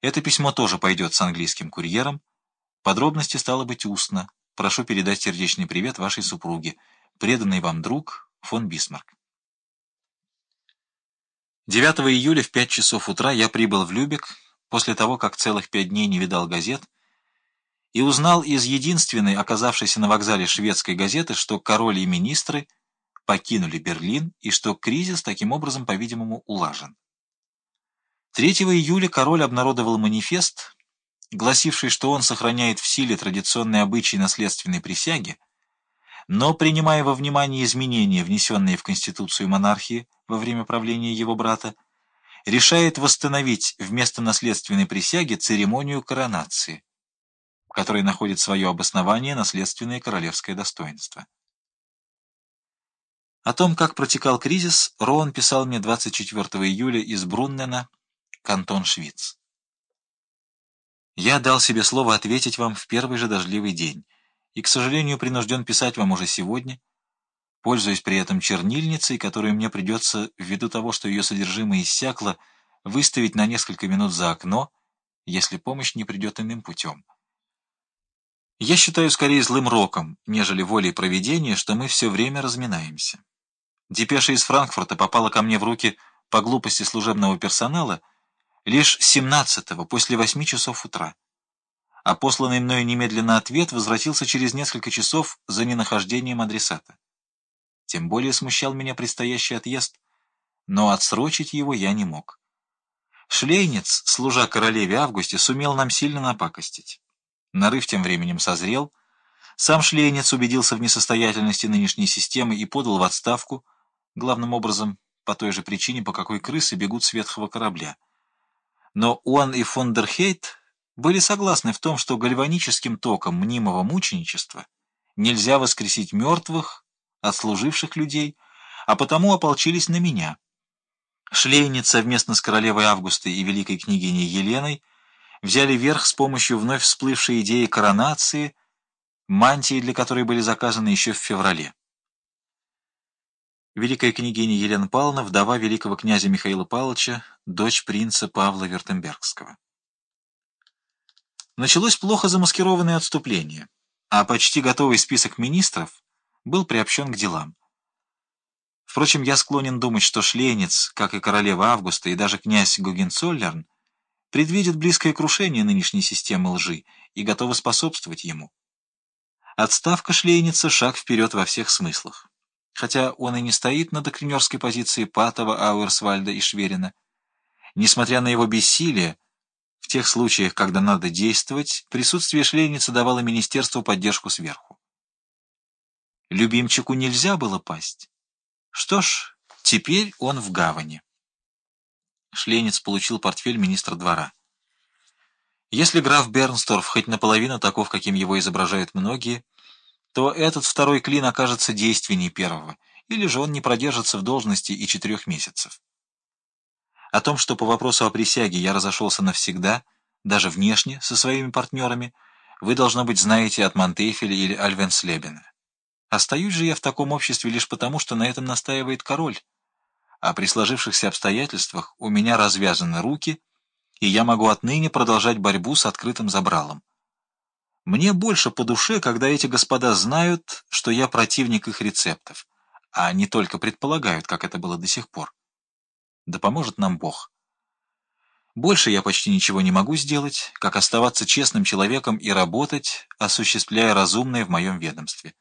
Это письмо тоже пойдет с английским курьером. Подробности стало быть устно. Прошу передать сердечный привет вашей супруге. Преданный вам друг фон Бисмарк. 9 июля в 5 часов утра я прибыл в Любек, после того, как целых пять дней не видал газет, и узнал из единственной, оказавшейся на вокзале шведской газеты, что король и министры покинули Берлин и что кризис таким образом, по-видимому, улажен. 3 июля король обнародовал манифест, гласивший, что он сохраняет в силе традиционные обычаи наследственной присяги, но, принимая во внимание изменения, внесенные в Конституцию монархии во время правления его брата, решает восстановить вместо наследственной присяги церемонию коронации, в которой находит свое обоснование наследственное королевское достоинство. О том, как протекал кризис, Роан писал мне 24 июля из Бруннена, кантон Швиц. Я дал себе слово ответить вам в первый же дождливый день и, к сожалению, принужден писать вам уже сегодня, пользуясь при этом чернильницей, которую мне придется, ввиду того, что ее содержимое иссякло, выставить на несколько минут за окно, если помощь не придет иным путем. Я считаю скорее злым роком, нежели волей проведения, что мы все время разминаемся. Депеша из Франкфурта попала ко мне в руки по глупости служебного персонала лишь 17-го, после 8 часов утра а посланный мною немедленно ответ возвратился через несколько часов за ненахождением адресата. Тем более смущал меня предстоящий отъезд, но отсрочить его я не мог. Шлейнец, служа королеве Августе, сумел нам сильно напакостить. Нарыв тем временем созрел. Сам Шлейнец убедился в несостоятельности нынешней системы и подал в отставку, главным образом по той же причине, по какой крысы бегут с ветхого корабля. Но Уан и фон дер Хейт были согласны в том, что гальваническим током мнимого мученичества нельзя воскресить мертвых, отслуживших людей, а потому ополчились на меня. Шлейниц совместно с королевой Августой и великой княгиней Еленой взяли верх с помощью вновь всплывшей идеи коронации, мантии для которой были заказаны еще в феврале. Великая княгиня Елена Павловна, вдова великого князя Михаила Павловича, дочь принца Павла Вертембергского. Началось плохо замаскированное отступление, а почти готовый список министров был приобщен к делам. Впрочем, я склонен думать, что Шлейниц, как и королева Августа и даже князь Гугенцоллерн, предвидят близкое крушение нынешней системы лжи и готовы способствовать ему. Отставка Шлейница — шаг вперед во всех смыслах. Хотя он и не стоит на доктринерской позиции Патова, Ауэрсвальда и Шверина. Несмотря на его бессилие, в тех случаях, когда надо действовать, присутствие шлейницы давало министерству поддержку сверху. Любимчику нельзя было пасть. Что ж, теперь он в гавани. Шлейниц получил портфель министра двора. Если граф Бернсторф хоть наполовину таков, каким его изображают многие, то этот второй клин окажется действеннее первого, или же он не продержится в должности и четырех месяцев. О том, что по вопросу о присяге я разошелся навсегда, даже внешне, со своими партнерами, вы, должно быть, знаете от Монтефеля или Альвенслебена. Остаюсь же я в таком обществе лишь потому, что на этом настаивает король. А при сложившихся обстоятельствах у меня развязаны руки, и я могу отныне продолжать борьбу с открытым забралом. Мне больше по душе, когда эти господа знают, что я противник их рецептов, а не только предполагают, как это было до сих пор. Да поможет нам Бог. Больше я почти ничего не могу сделать, как оставаться честным человеком и работать, осуществляя разумное в моем ведомстве.